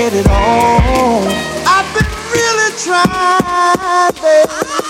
get it on. I've been really trying, baby.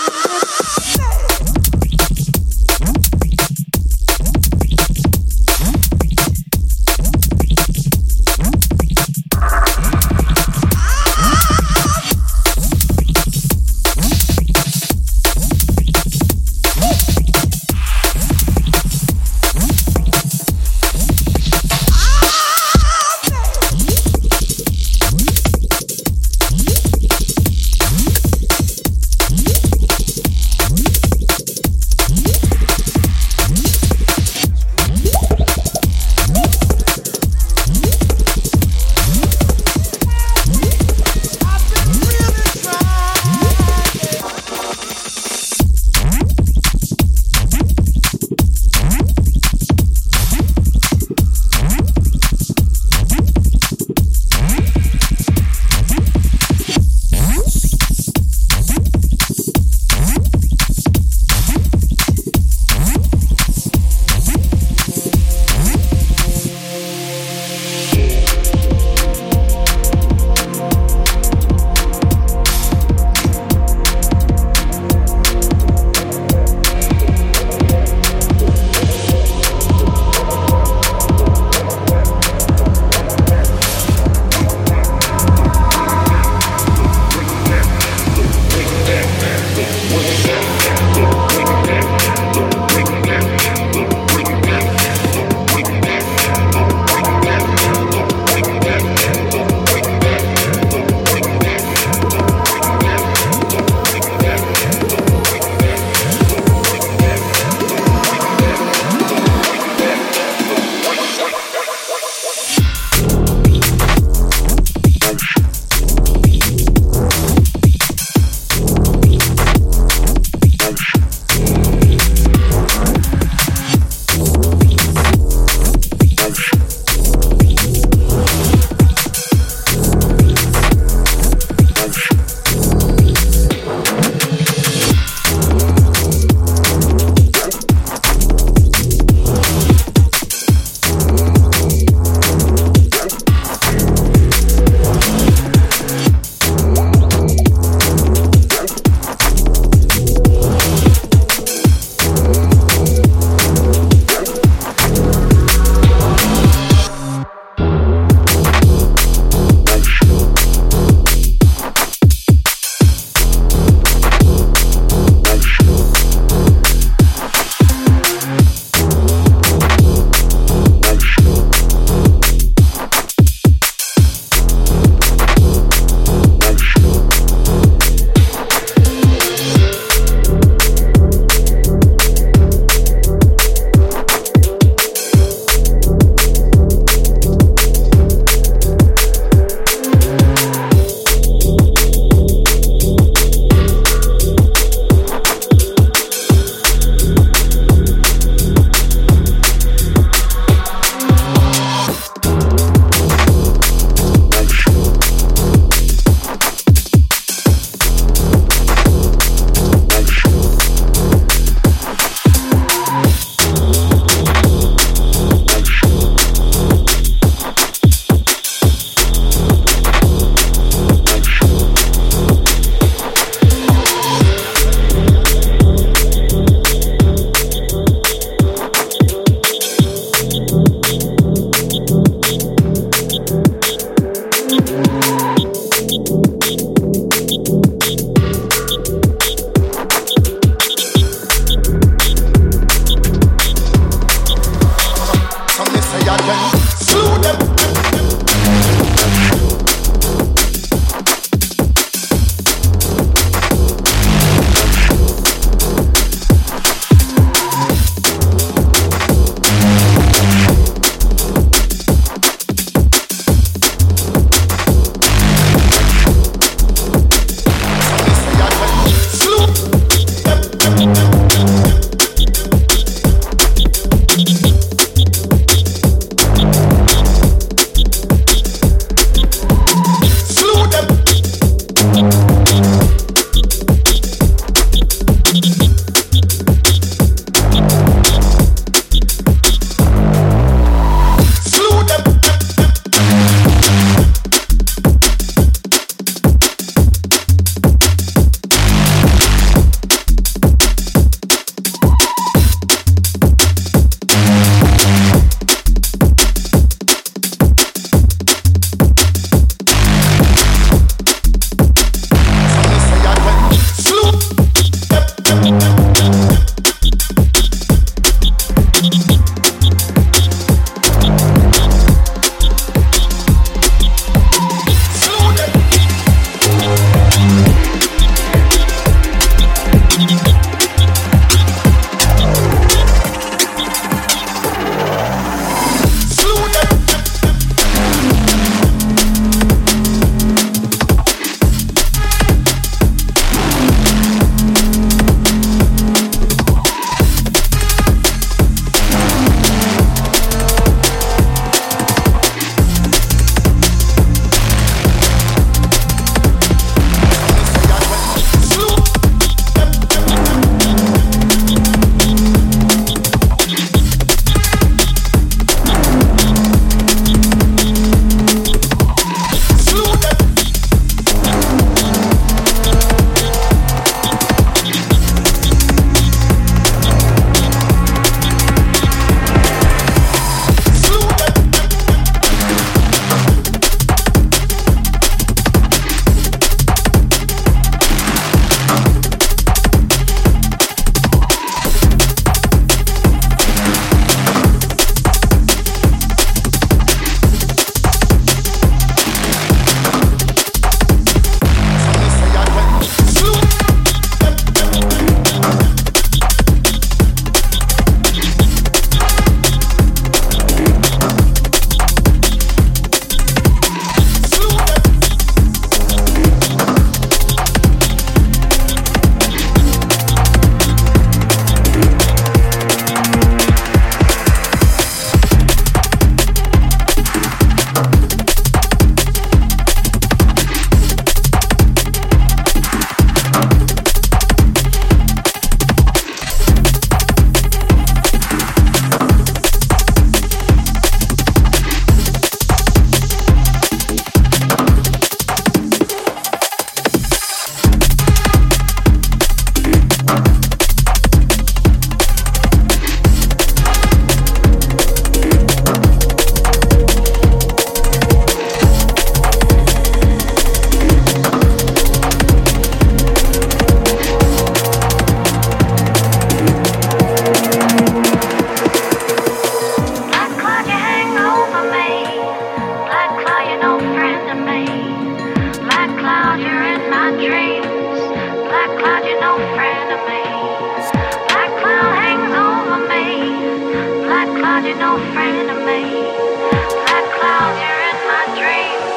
Black cloud, you're in my dreams.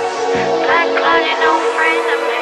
Black you're no friend of me.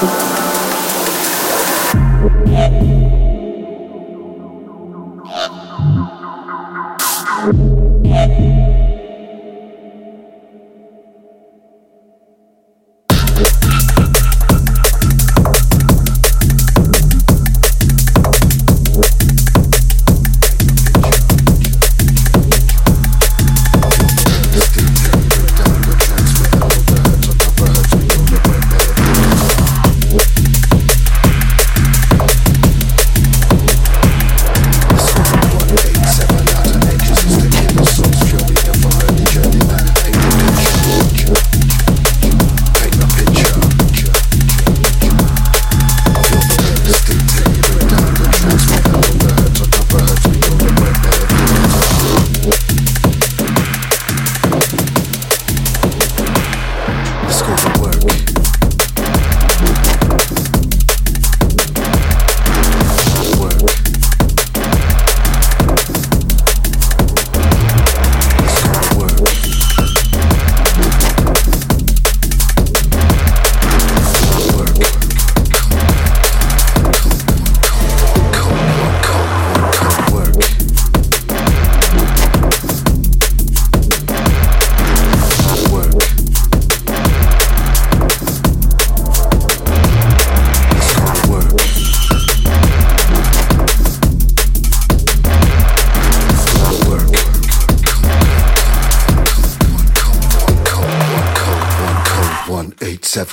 Yeah.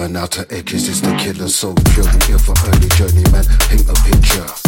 Seven outer edges is the killer soul. Purely here for early journeyman. Paint a picture.